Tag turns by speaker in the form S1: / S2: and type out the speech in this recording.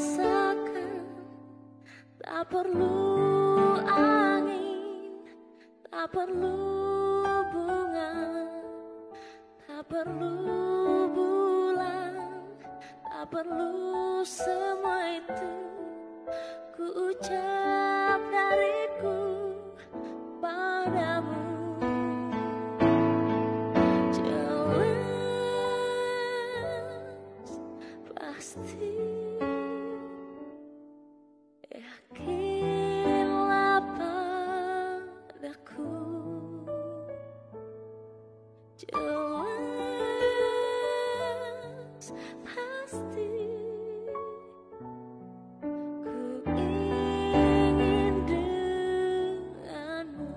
S1: rasakan Tak perlu angin Tak perlu bunga Tak perlu bulan Tak perlu semua itu Ku ucap dariku padamu. Jelas pasti Yakinlah padaku. Jelas pasti Ku ingin denganmu.